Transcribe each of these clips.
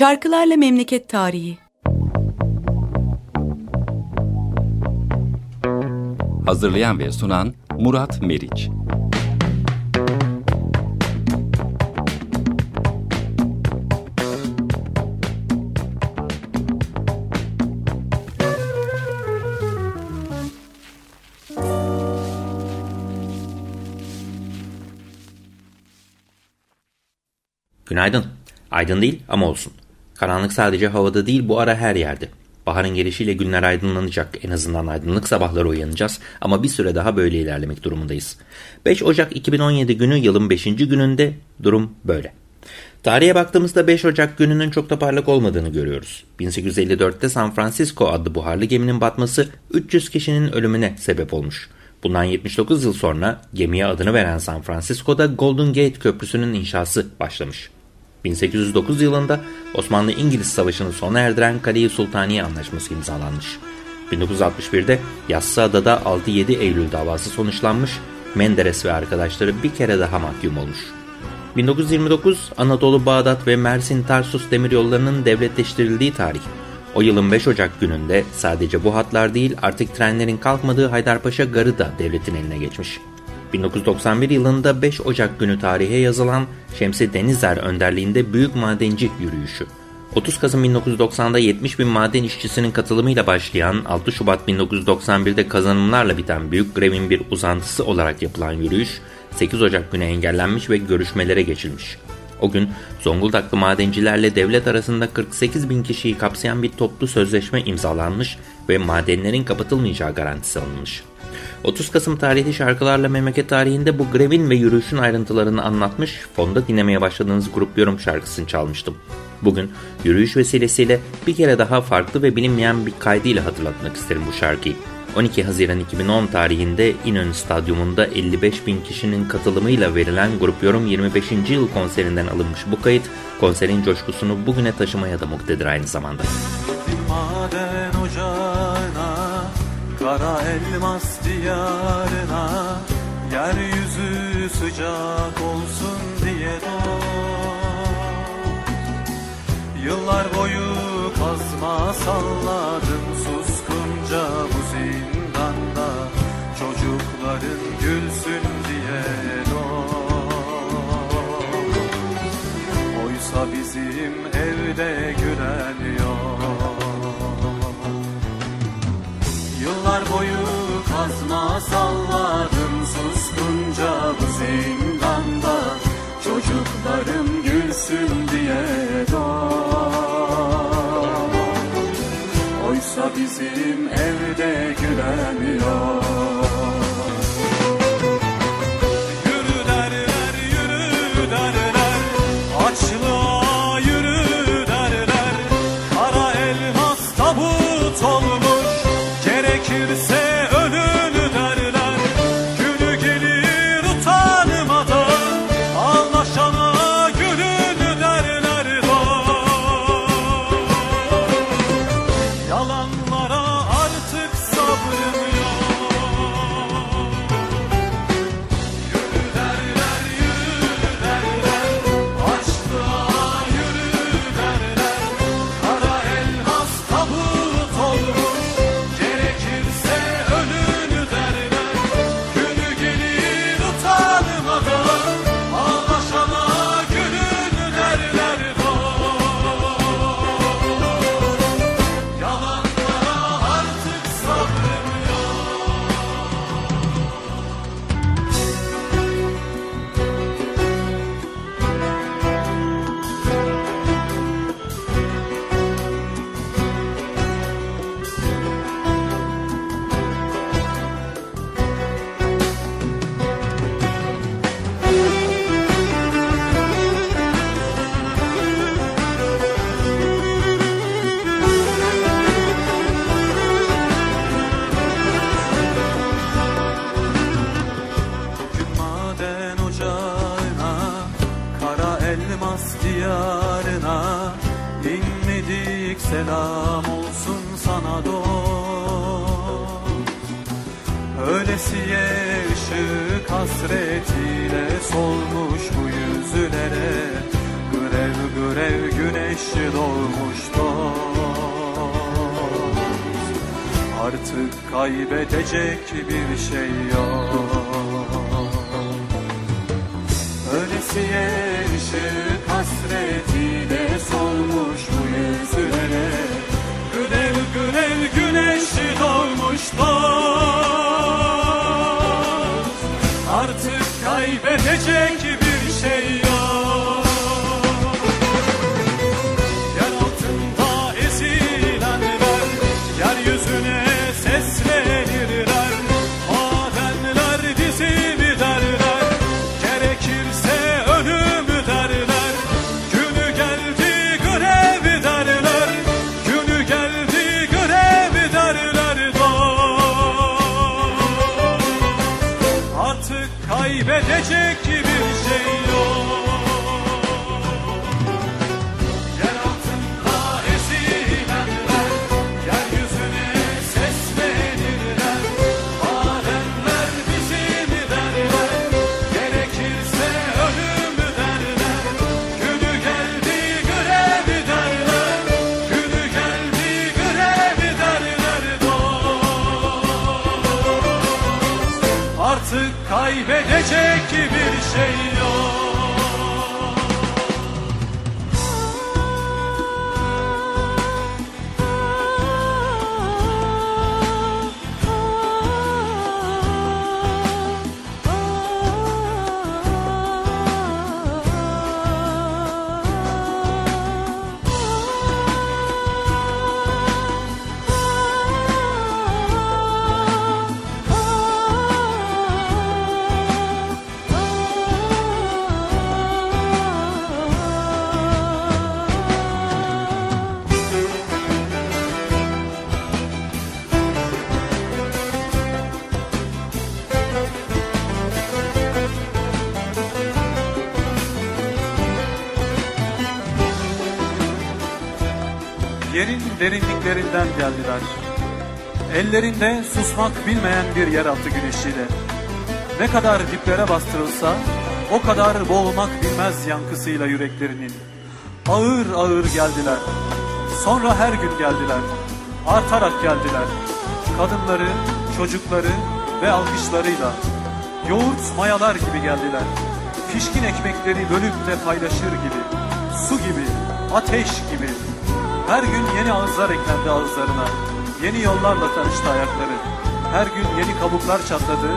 Şarkılarla Memleket Tarihi Hazırlayan ve sunan Murat Meriç Günaydın. Aydın değil ama olsun. Karanlık sadece havada değil bu ara her yerde. Baharın gelişiyle günler aydınlanacak. En azından aydınlık sabahlara uyanacağız. Ama bir süre daha böyle ilerlemek durumundayız. 5 Ocak 2017 günü yılın 5. gününde durum böyle. Tarihe baktığımızda 5 Ocak gününün çok da parlak olmadığını görüyoruz. 1854'te San Francisco adlı buharlı geminin batması 300 kişinin ölümüne sebep olmuş. Bundan 79 yıl sonra gemiye adını veren San Francisco'da Golden Gate Köprüsü'nün inşası başlamış. 1809 yılında Osmanlı-İngiliz Savaşı'nı sona erdiren Kale-i Sultaniye Anlaşması imzalanmış. 1961'de Yassıada'da 6-7 Eylül davası sonuçlanmış, Menderes ve arkadaşları bir kere daha mahkum olmuş. 1929 Anadolu Bağdat ve Mersin Tarsus demiryollarının devletleştirildiği tarih. O yılın 5 Ocak gününde sadece bu hatlar değil artık trenlerin kalkmadığı Haydarpaşa Garı da devletin eline geçmiş. 1991 yılında 5 Ocak günü tarihe yazılan Şemsi Denizer önderliğinde Büyük Madenci Yürüyüşü. 30 Kasım 1990'da 70 bin maden işçisinin katılımıyla başlayan 6 Şubat 1991'de kazanımlarla biten büyük grevin bir uzantısı olarak yapılan yürüyüş 8 Ocak günü engellenmiş ve görüşmelere geçilmiş. O gün Zonguldaklı madencilerle devlet arasında 48 bin kişiyi kapsayan bir toplu sözleşme imzalanmış ve madenlerin kapatılmayacağı garantisi alınmış. 30 Kasım tarihli şarkılarla memleket tarihinde bu grevin ve yürüyüşün ayrıntılarını anlatmış, fonda dinlemeye başladığınız grup yorum şarkısını çalmıştım. Bugün yürüyüş vesilesiyle bir kere daha farklı ve bilinmeyen bir kaydıyla hatırlatmak isterim bu şarkıyı. 12 Haziran 2010 tarihinde İnönü Stadyumunda 55 bin kişinin katılımıyla verilen Grup Yorum 25. yıl konserinden alınmış bu kayıt, konserin coşkusunu bugüne taşımaya da muktedir aynı zamanda. Maden ocağına, kara elmas diyarına, yeryüzü sıcak olsun diye doğ. Yıllar boyu kazma salladım suskunca bu zindanda Çocukların gülsün diye doğ Oysa bizim evde kazma salladım suskunca bu zindanda Çocuklarım gülsün diye doğ Oysa bizim evde gülen yok kaybedecek bir şey yok kaybedecek bir şey derinliklerinden geldiler. Ellerinde susmak bilmeyen bir yeraltı güneşiyle. Ne kadar diplere bastırılsa o kadar boğulmak bilmez yankısıyla yüreklerinin. Ağır ağır geldiler. Sonra her gün geldiler. Artarak geldiler. Kadınları, çocukları ve alkışlarıyla. Yoğurt mayalar gibi geldiler. Pişkin ekmekleri bölüp de paylaşır gibi. Su gibi, ateş gibi. Her gün yeni ağızlar eklendi ağızlarına. Yeni yollarla tanıştı ayakları. Her gün yeni kabuklar çatladı.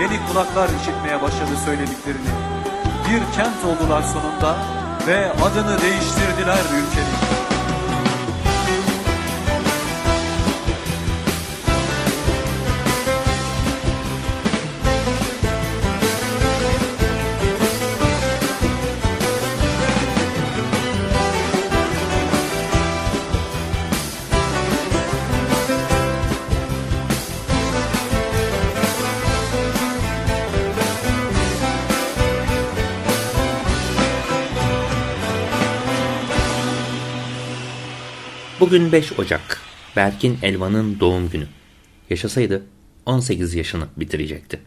Yeni kulaklar işitmeye başladı söylediklerini. Bir kent oldular sonunda ve adını değiştirdiler ülkenin. Bugün 5 Ocak. Berkin Elvan'ın doğum günü. Yaşasaydı 18 yaşını bitirecekti.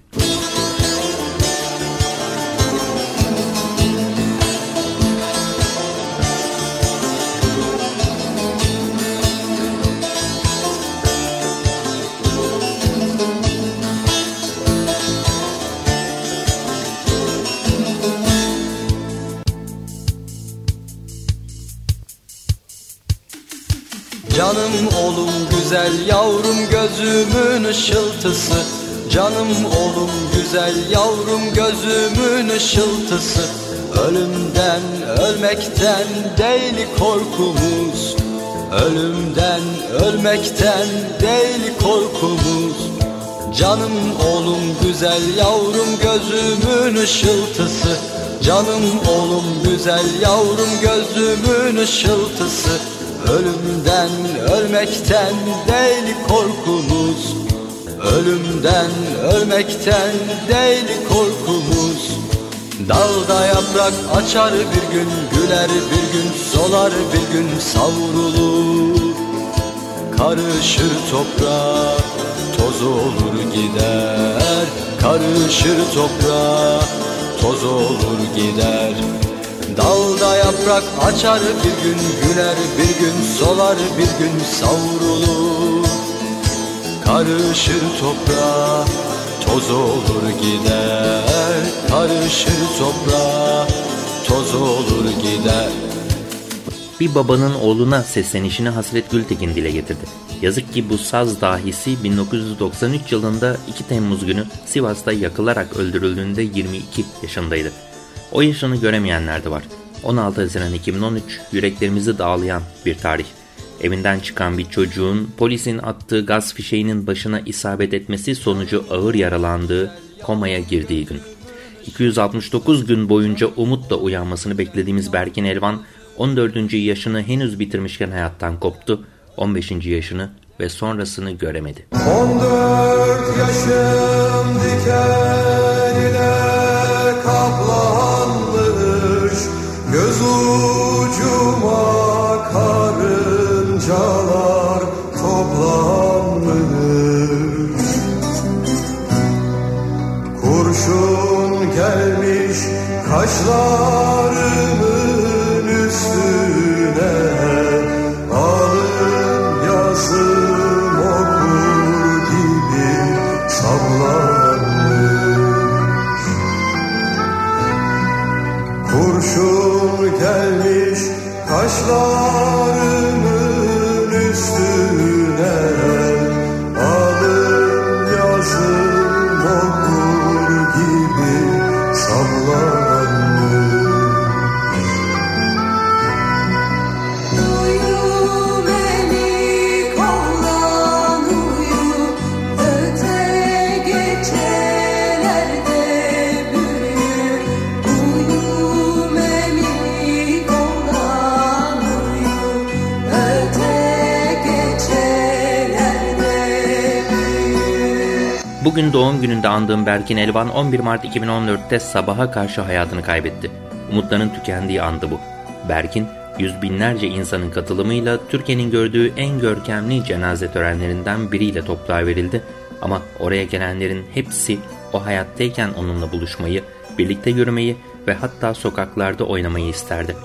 Canım oğlum güzel yavrum gözümün ışıltısı. Canım oğlum güzel yavrum gözümün ışıltısı. Ölümden ölmekten değil korkumuz. Ölümden ölmekten değil korkumuz. Canım oğlum güzel yavrum gözümün ışıltısı. Canım oğlum güzel yavrum gözümün ışıltısı Ölümden ölmekten değil korkumuz. Ölümden ölmekten değil korkumuz. Dalda yaprak açar bir gün Güler bir gün solar bir gün savrulur. Karışır toprağa toz olur gider. Karışır toprağa toz olur gider Dalda yaprak açar bir gün güler bir gün solar bir gün savrulur Karışır toprağa toz olur gider Karışır toprağa toz olur gider Bir babanın oğluna seslenişini Hasret Gültekin dile getirdi. Yazık ki bu saz dahisi 1993 yılında 2 Temmuz günü Sivas'ta yakılarak öldürüldüğünde 22 yaşındaydı. O yaşını göremeyenler de var. 16 Haziran 2013 yüreklerimizi dağlayan bir tarih. Evinden çıkan bir çocuğun polisin attığı gaz fişeğinin başına isabet etmesi sonucu ağır yaralandığı, komaya girdiği gün. 269 gün boyunca umutla uyanmasını beklediğimiz Berkin Elvan 14. yaşını henüz bitirmişken hayattan koptu, 15. yaşını ve sonrasını göremedi. 14 yaşım diken kaşlarımın Bugün doğum gününde andığım Berkin Elvan 11 Mart 2014'te sabaha karşı hayatını kaybetti. Umutların tükendiği andı bu. Berkin, yüz binlerce insanın katılımıyla Türkiye'nin gördüğü en görkemli cenaze törenlerinden biriyle toprağa verildi. Ama oraya gelenlerin hepsi o hayattayken onunla buluşmayı, birlikte yürümeyi ve hatta sokaklarda oynamayı isterdi.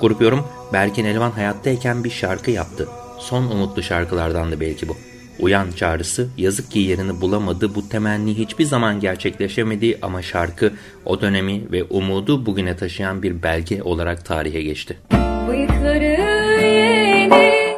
Grup yorum Berkin Elvan hayattayken bir şarkı yaptı. Son umutlu şarkılardandı belki bu. Uyan çağrısı yazık ki yerini bulamadı bu temenni hiçbir zaman gerçekleşemedi ama şarkı o dönemi ve umudu bugüne taşıyan bir belge olarak tarihe geçti. Bıyıkları yeni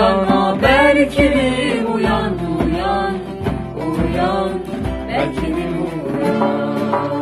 uyan Berkin'im uyan, uyan, uyan Berkin'im uyan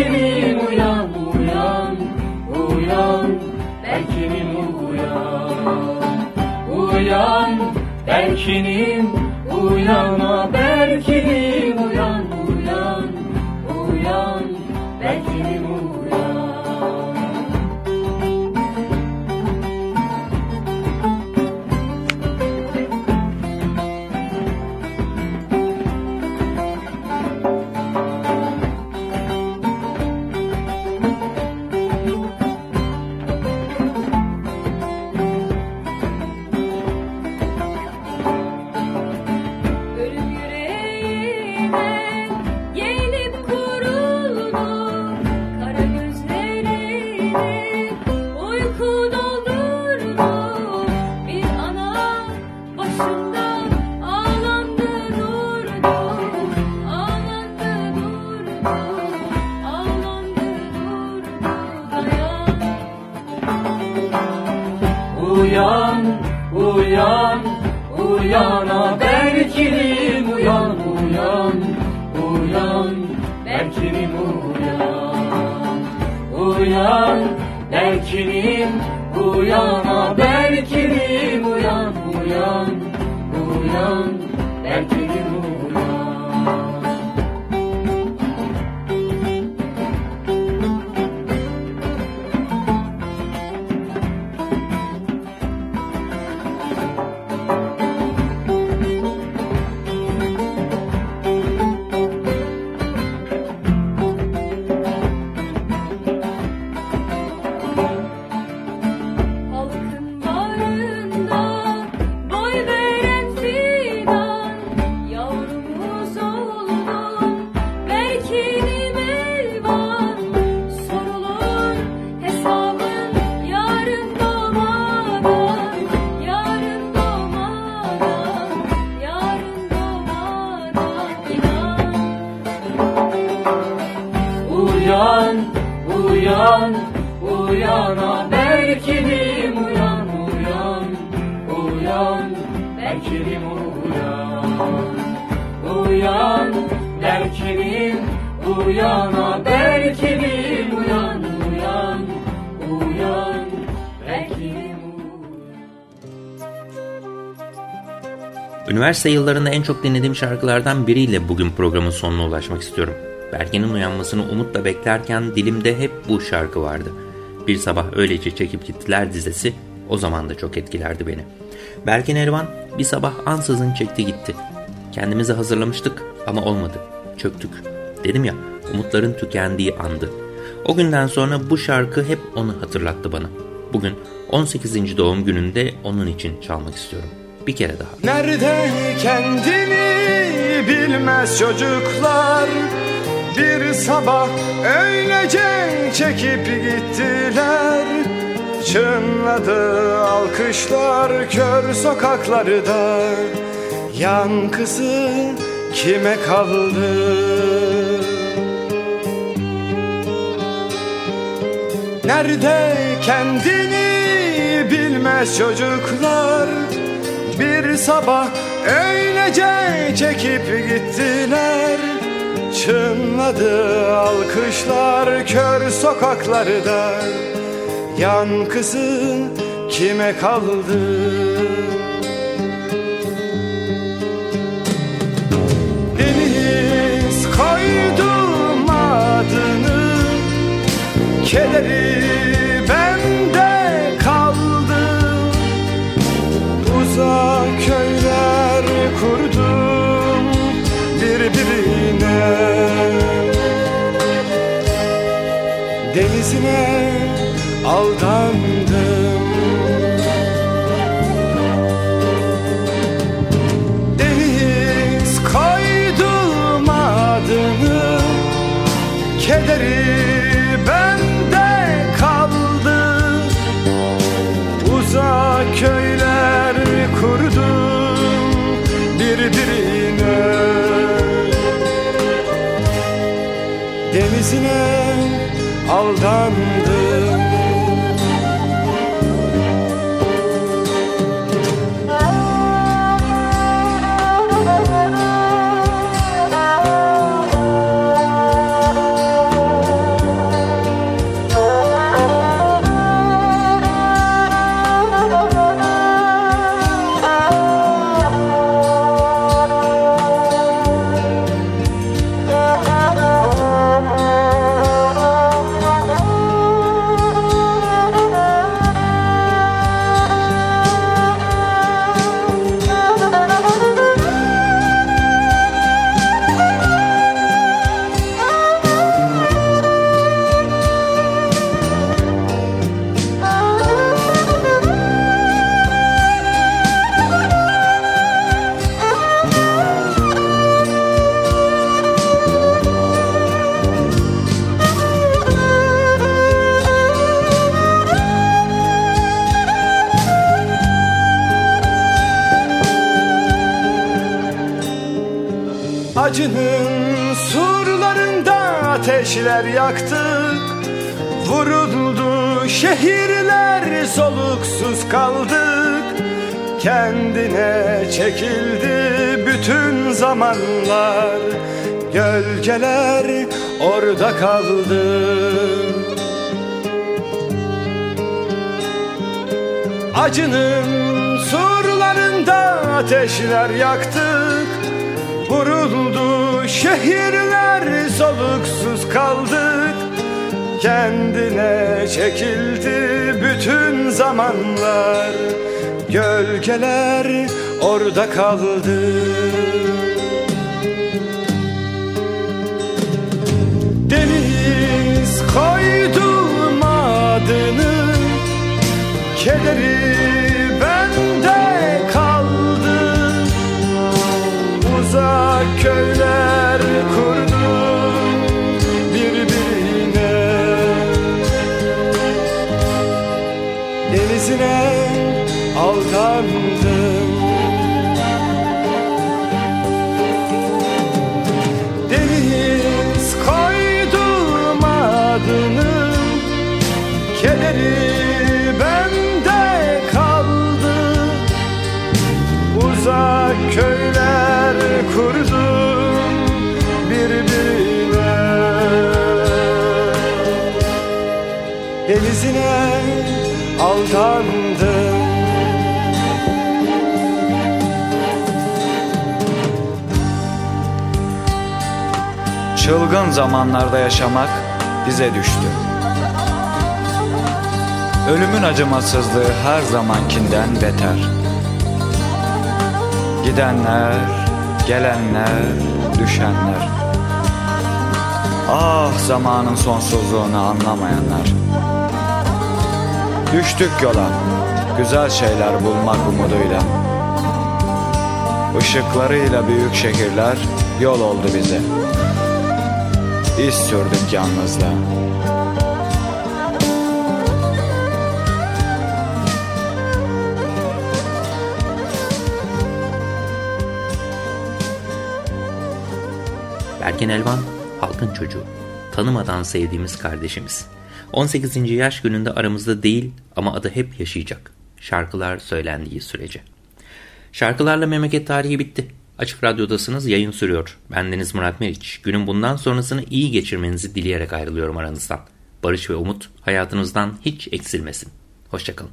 Berkin'im uyan, uyan, uyan. Berkin'im uyan. Uyan, Berkin'im uyan Berkin'im uyan, uyan Berkinim uyan Uyan, Berkinim uyana Berkinim uyan, uyan, uyan Berkinim Üniversite yıllarında en çok dinlediğim şarkılardan biriyle bugün programın sonuna ulaşmak istiyorum. Bergen'in uyanmasını umutla beklerken dilimde hep bu şarkı vardı. Bir sabah öylece çekip gittiler dizesi o zaman da çok etkilerdi beni. Bergen Elvan bir sabah ansızın çekti gitti. Kendimizi hazırlamıştık ama olmadı. Çöktük. Dedim ya umutların tükendiği andı. O günden sonra bu şarkı hep onu hatırlattı bana. Bugün 18. doğum gününde onun için çalmak istiyorum. Bir kere daha. Nerede kendini bilmez çocuklar Bir sabah öylece çekip gittiler Çınladı alkışlar kör sokaklarda. Yankısı kime kaldı? Nerede kendini bilmez çocuklar. Bir sabah öylece çekip gittiler. Çınladı alkışlar kör sokaklarda Yankısı kime kaldı? Deniz koydum adını Kederi bende kaldı Uzak köyler kurdum birbirine Denizine surlarında ateşler yaktık Vuruldu şehirler soluksuz kaldık. Kendine çekildi bütün zamanlar. Gölgeler orada kaldı. Acının surlarında ateşler yaktık Vuruldu şehirler soluksuz kaldık. Kendine çekildi bütün zamanlar. Gölgeler orada kaldı. Deniz koydu adını Kederi köyler kurdum birbirine. Denizine aldandım Deniz koydum adını Kederi bende kaldı. Uzak köyler kurdum birbirine Denizine aldandım Çılgın zamanlarda yaşamak bize düştü. Ölümün acımasızlığı her zamankinden beter. Gidenler, gelenler, düşenler. Ah zamanın sonsuzluğunu anlamayanlar. Düştük yola, güzel şeyler bulmak umuduyla. Işıklarıyla büyük şehirler yol oldu bize. İz sürdük yalnızlığa. Berkin Elvan, halkın çocuğu. Tanımadan sevdiğimiz kardeşimiz. 18. yaş gününde aramızda değil ama adı hep yaşayacak. Şarkılar söylendiği sürece. Şarkılarla memleket tarihi bitti. Açık Radyo'dasınız yayın sürüyor. Bendeniz Murat Meriç. Günün bundan sonrasını iyi geçirmenizi dileyerek ayrılıyorum aranızdan. Barış ve umut hayatınızdan hiç eksilmesin. Hoşçakalın.